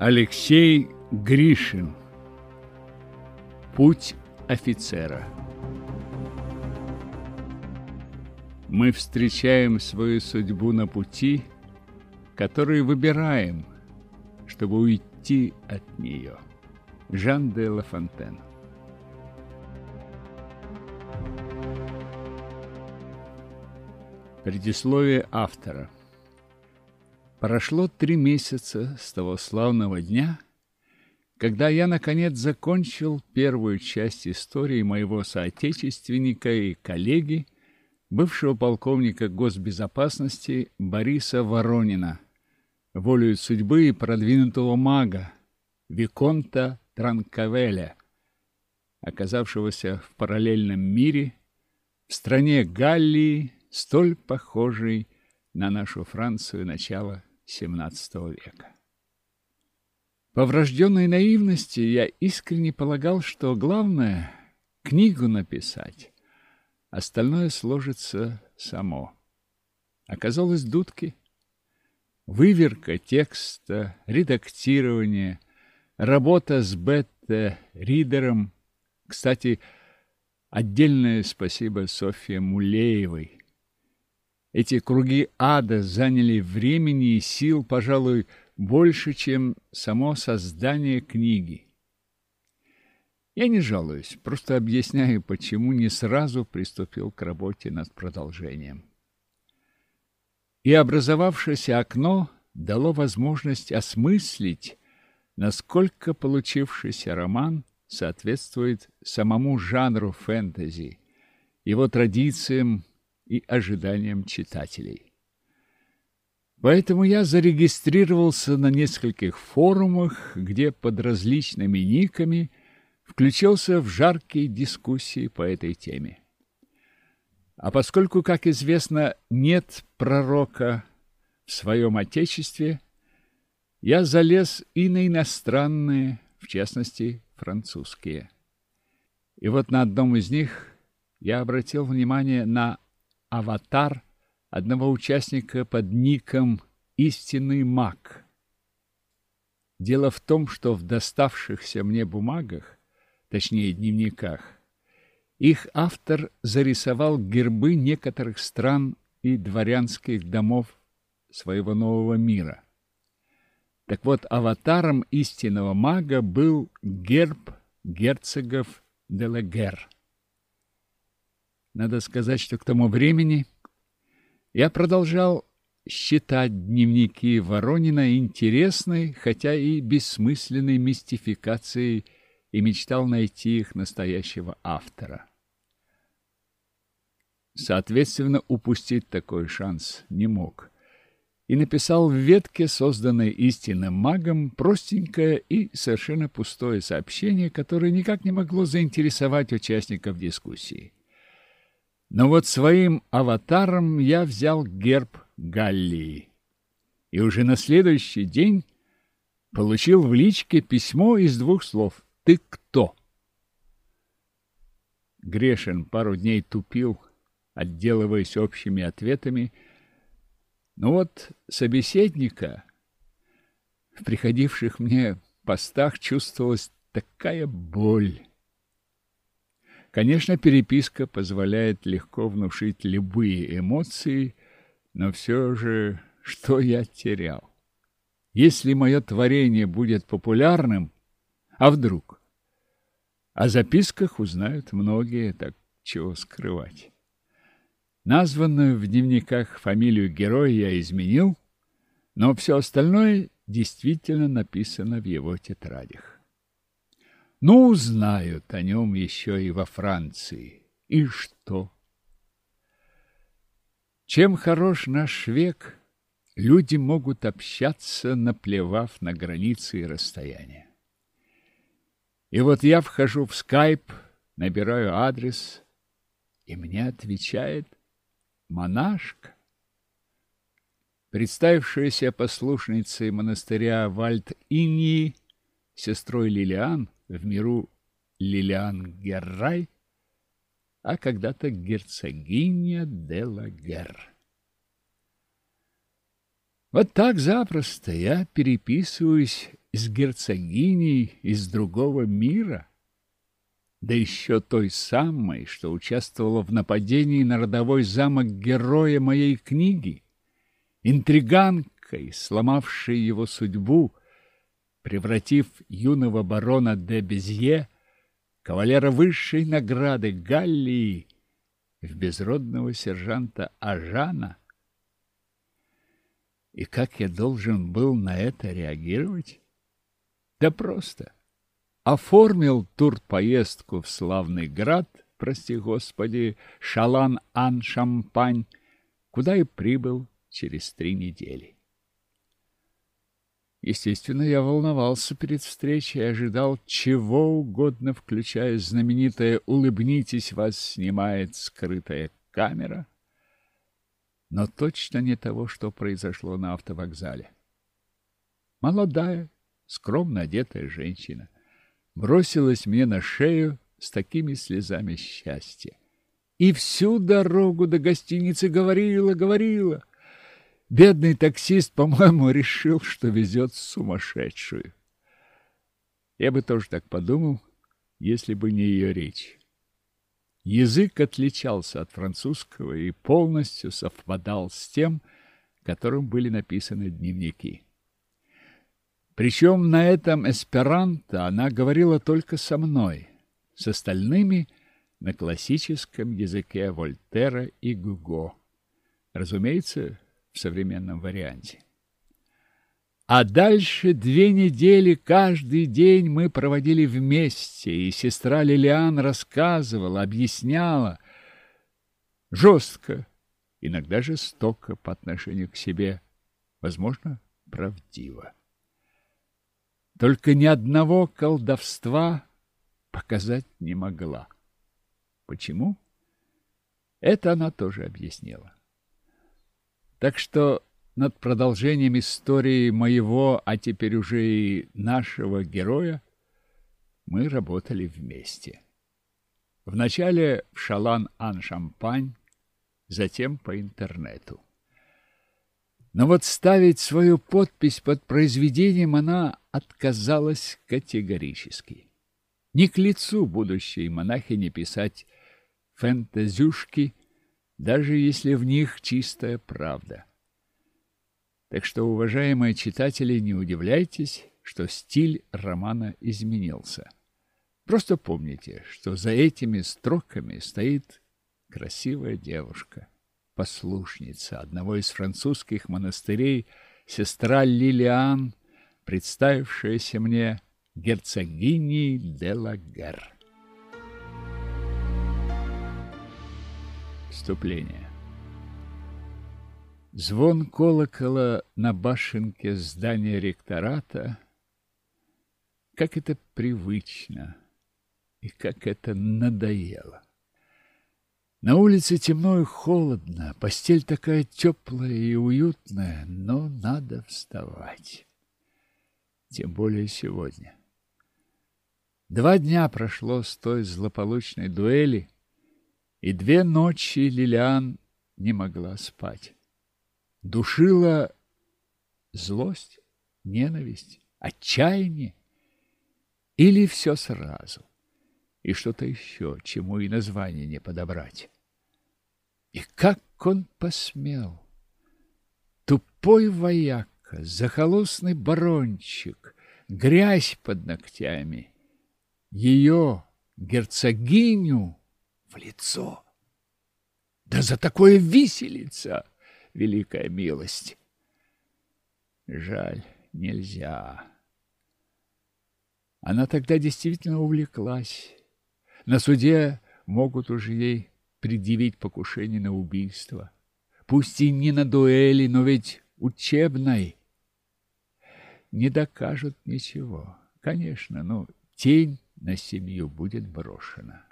Алексей Гришин. Путь офицера. Мы встречаем свою судьбу на пути, который выбираем, чтобы уйти от нее. Жан де Ла Фонтен. Предисловие автора Прошло три месяца с того славного дня, когда я, наконец, закончил первую часть истории моего соотечественника и коллеги, бывшего полковника госбезопасности Бориса Воронина, волею судьбы и продвинутого мага, Виконта Транкавеля, оказавшегося в параллельном мире, в стране Галлии, столь похожей на нашу Францию начала XVII века. По врожденной наивности я искренне полагал, что главное — книгу написать, остальное сложится само. Оказалось, дудки. Выверка текста, редактирование, работа с бета-ридером. Кстати, отдельное спасибо Софье Мулеевой, эти круги ада заняли времени и сил, пожалуй, больше, чем само создание книги. Я не жалуюсь, просто объясняю, почему не сразу приступил к работе над продолжением. И образовавшееся окно дало возможность осмыслить, насколько получившийся роман соответствует самому жанру фэнтези, его традициям и ожиданиям читателей. Поэтому я зарегистрировался на нескольких форумах, где под различными никами включился в жаркие дискуссии по этой теме. А поскольку, как известно, нет пророка в своем отечестве, я залез и на иностранные, в частности, французские. И вот на одном из них я обратил внимание на аватар одного участника под ником «Истинный маг». Дело в том, что в доставшихся мне бумагах, точнее дневниках, их автор зарисовал гербы некоторых стран и дворянских домов своего нового мира. Так вот, аватаром истинного мага был герб герцогов Делагер. Надо сказать, что к тому времени я продолжал считать дневники Воронина интересной, хотя и бессмысленной мистификацией и мечтал найти их настоящего автора. Соответственно, упустить такой шанс не мог. И написал в ветке, созданной истинным магом, простенькое и совершенно пустое сообщение, которое никак не могло заинтересовать участников дискуссии. Но вот своим аватаром я взял герб Галлии. И уже на следующий день получил в личке письмо из двух слов «Ты кто?». Грешин пару дней тупил, отделываясь общими ответами. Но вот собеседника в приходивших мне постах чувствовалась такая боль Конечно, переписка позволяет легко внушить любые эмоции, но все же что я терял? Если мое творение будет популярным, а вдруг? О записках узнают многие, так чего скрывать. Названную в дневниках фамилию героя я изменил, но все остальное действительно написано в его тетрадях. Ну, знают о нем еще и во Франции. И что? Чем хорош наш век, люди могут общаться, наплевав на границы и расстояния. И вот я вхожу в скайп, набираю адрес, и мне отвечает монашка. Представившаяся послушницей монастыря Вальд-Иньи, сестрой Лилиан, в миру Лилиан Геррай, а когда-то герцогиня де Лагер. Вот так запросто я переписываюсь с герцогиней из другого мира? Да еще той самой, что участвовала в нападении на родовой замок героя моей книги, интриганкой, сломавшей его судьбу, превратив юного барона де Безье, кавалера высшей награды Галлии, в безродного сержанта Ажана. И как я должен был на это реагировать? Да просто. Оформил тур-поездку в славный град, прости господи, Шалан-Ан-Шампань, куда и прибыл через три недели. Естественно, я волновался перед встречей и ожидал чего угодно, включая знаменитое «Улыбнитесь, вас снимает скрытая камера», но точно не того, что произошло на автовокзале. Молодая, скромно одетая женщина бросилась мне на шею с такими слезами счастья. И всю дорогу до гостиницы говорила, говорила. Бедный таксист, по-моему, решил, что везет сумасшедшую. Я бы тоже так подумал, если бы не ее речь. Язык отличался от французского и полностью совпадал с тем, которым были написаны дневники. Причем на этом эсперанто она говорила только со мной, с остальными на классическом языке Вольтера и Гуго. Разумеется, в современном варианте. А дальше две недели каждый день мы проводили вместе, и сестра Лилиан рассказывала, объясняла жестко, иногда жестоко по отношению к себе, возможно, правдиво. Только ни одного колдовства показать не могла. Почему? Это она тоже объяснила. Так что над продолжением истории моего, а теперь уже и нашего героя, мы работали вместе. Вначале в Шалан-Ан-Шампань, затем по интернету. Но вот ставить свою подпись под произведением она отказалась категорически. Не к лицу будущей монахини писать фэнтезюшки даже если в них чистая правда. Так что, уважаемые читатели, не удивляйтесь, что стиль романа изменился. Просто помните, что за этими строками стоит красивая девушка, послушница одного из французских монастырей, сестра Лилиан, представившаяся мне герцогиней де Лагер. Вступление. Звон колокола на башенке здания ректората, как это привычно и как это надоело. На улице темно и холодно, постель такая теплая и уютная, но надо вставать. Тем более сегодня. Два дня прошло с той злополучной дуэли, и две ночи Лилиан не могла спать. Душила злость, ненависть, отчаяние или все сразу, и что-то еще, чему и название не подобрать. И как он посмел! Тупой вояка, захолустный барончик, грязь под ногтями, ее, герцогиню, в лицо. Да за такое виселица великая милость. Жаль, нельзя. Она тогда действительно увлеклась. На суде могут уже ей предъявить покушение на убийство. Пусть и не на дуэли, но ведь учебной. Не докажут ничего. Конечно, но тень на семью будет брошена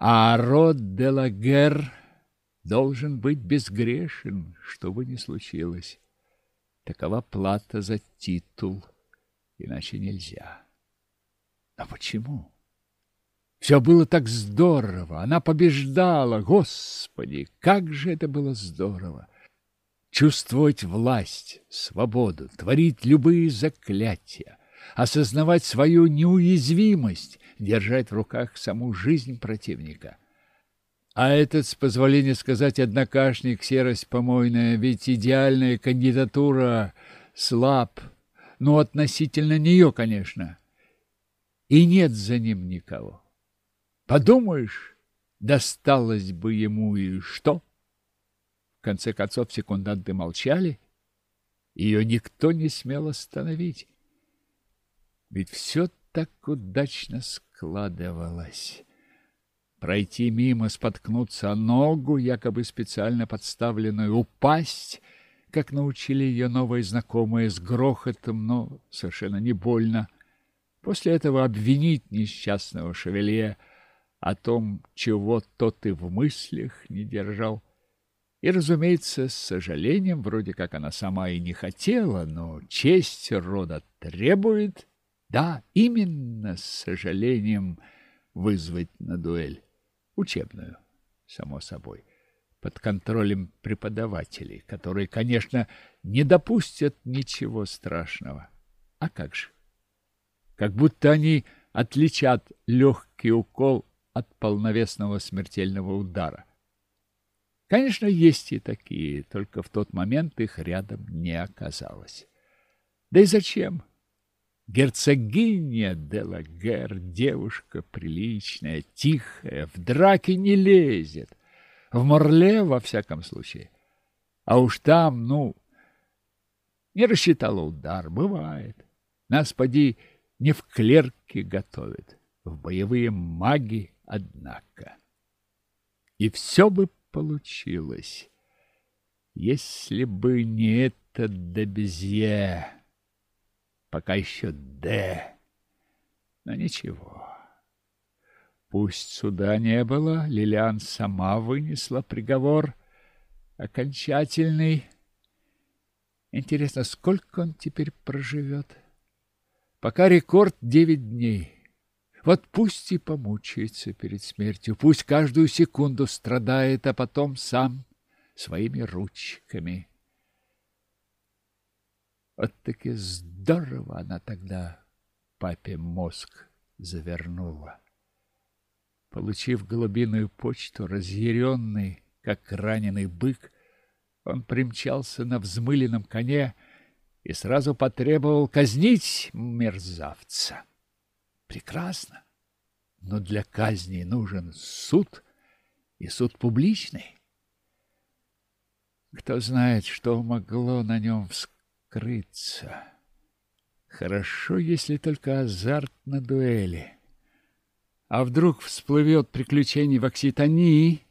а род де Лагер должен быть безгрешен, что бы ни случилось. Такова плата за титул, иначе нельзя. Но почему? Все было так здорово, она побеждала, Господи, как же это было здорово! чувствовать власть, свободу, творить любые заклятия, осознавать свою неуязвимость, держать в руках саму жизнь противника. А этот, с позволения сказать, однокашник, серость помойная, ведь идеальная кандидатура слаб, ну, относительно нее, конечно. И нет за ним никого. Подумаешь, досталось бы ему и что? В конце концов, секунданты молчали, ее никто не смел остановить. Ведь все так удачно складывалось. Пройти мимо, споткнуться о ногу, якобы специально подставленную, упасть, как научили ее новые знакомые, с грохотом, но совершенно не больно. После этого обвинить несчастного шевелье о том, чего тот и в мыслях не держал. И, разумеется, с сожалением, вроде как она сама и не хотела, но честь рода требует, да, именно с сожалением вызвать на дуэль. Учебную, само собой, под контролем преподавателей, которые, конечно, не допустят ничего страшного. А как же? Как будто они отличат легкий укол от полновесного смертельного удара. Конечно, есть и такие, только в тот момент их рядом не оказалось. Да и зачем? Герцогиня Делагер, девушка приличная, тихая, в драке не лезет. В Морле, во всяком случае. А уж там, ну, не рассчитала удар, бывает. Нас, поди, не в клерке готовят, в боевые маги, однако. И все бы получилось, если бы не этот Дебезье пока еще Д. Но ничего. Пусть суда не было, Лилиан сама вынесла приговор окончательный. Интересно, сколько он теперь проживет? Пока рекорд девять дней. Вот пусть и помучается перед смертью, пусть каждую секунду страдает, а потом сам своими ручками вот-таки здорово она тогда папе мозг завернула. Получив голубиную почту, разъяренный, как раненый бык, он примчался на взмыленном коне и сразу потребовал казнить мерзавца. Прекрасно, но для казни нужен суд и суд публичный. Кто знает, что могло на нем вскрыть скрыться. Хорошо, если только азарт на дуэли. А вдруг всплывет приключение в Окситании?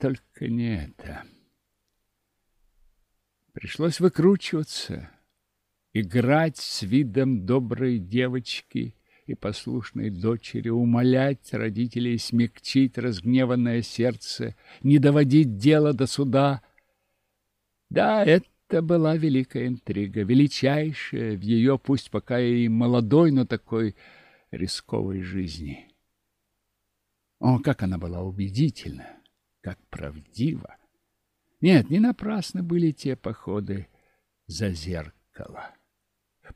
Только не это. Пришлось выкручиваться, играть с видом доброй девочки и послушной дочери, умолять родителей смягчить разгневанное сердце, не доводить дело до суда. Да, это это была великая интрига, величайшая в ее, пусть пока и молодой, но такой рисковой жизни. О, как она была убедительна, как правдива! Нет, не напрасно были те походы за зеркало.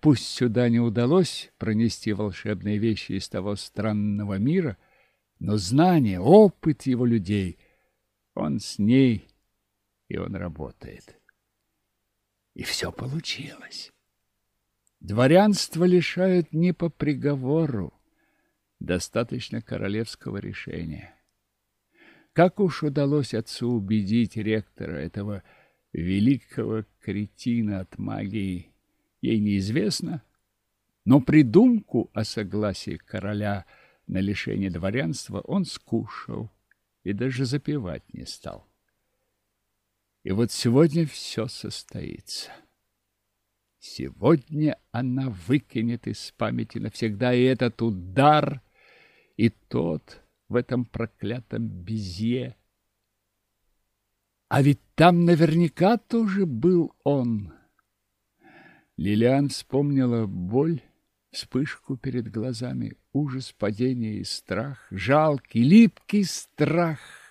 Пусть сюда не удалось пронести волшебные вещи из того странного мира, но знание, опыт его людей, он с ней, и он работает. И все получилось. Дворянство лишают не по приговору. Достаточно королевского решения. Как уж удалось отцу убедить ректора этого великого кретина от магии, ей неизвестно, но придумку о согласии короля на лишение дворянства он скушал и даже запивать не стал. И вот сегодня все состоится. Сегодня она выкинет из памяти навсегда и этот удар, и тот в этом проклятом безе. А ведь там наверняка тоже был он. Лилиан вспомнила боль, вспышку перед глазами, ужас падения и страх, жалкий, липкий страх —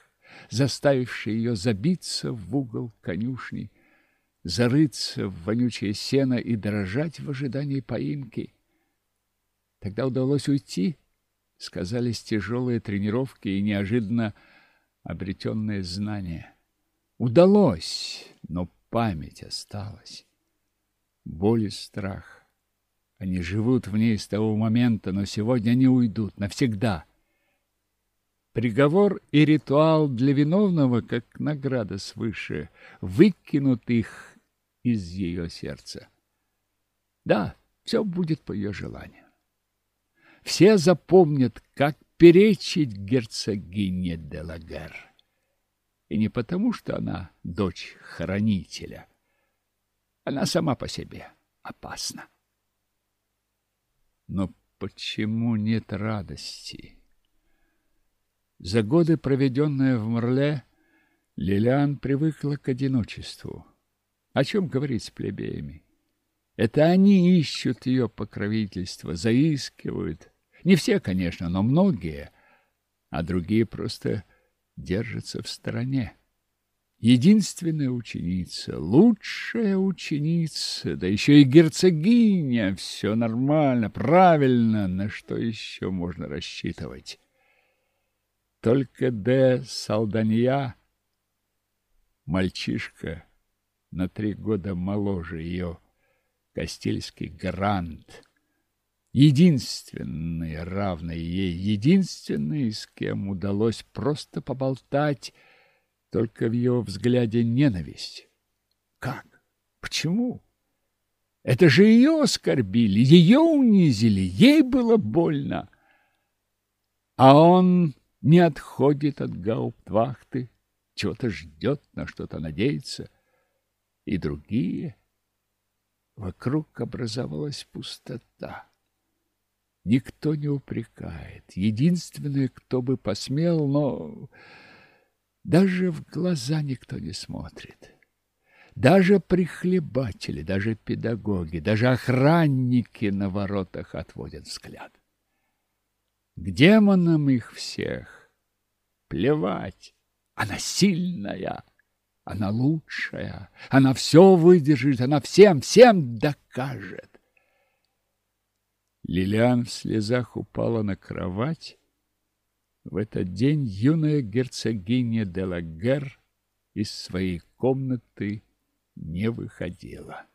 заставивший ее забиться в угол конюшни. зарыться в вонючее сено и дрожать в ожидании поимки. Тогда удалось уйти, сказались тяжелые тренировки и неожиданно обретенные знания. Удалось, но память осталась. Боль и страх. Они живут в ней с того момента, но сегодня они уйдут навсегда. Приговор и ритуал для виновного, как награда свыше, выкинут их из ее сердца. Да, все будет по ее желанию. Все запомнят, как перечить герцогине Делагер. И не потому, что она дочь хранителя. Она сама по себе опасна. Но почему нет радости? За годы, проведенные в Мрле, Лилиан привыкла к одиночеству. О чем говорить с плебеями? Это они ищут ее покровительство, заискивают. Не все, конечно, но многие, а другие просто держатся в стороне. Единственная ученица, лучшая ученица, да еще и герцогиня, все нормально, правильно, на что еще можно рассчитывать? Только де Салданья, мальчишка, на три года моложе ее, Кастильский грант, единственный, равный ей, единственный, с кем удалось просто поболтать, только в ее взгляде ненависть. Как? Почему? Это же ее оскорбили, ее унизили, ей было больно. А он не отходит от гауптвахты, чего-то ждет, на что-то надеется. И другие. Вокруг образовалась пустота. Никто не упрекает. Единственное, кто бы посмел, но даже в глаза никто не смотрит. Даже прихлебатели, даже педагоги, даже охранники на воротах отводят взгляд. К демонам их всех плевать. Она сильная, она лучшая, она все выдержит, она всем, всем докажет. Лилиан в слезах упала на кровать. В этот день юная герцогиня Делагер из своей комнаты не выходила.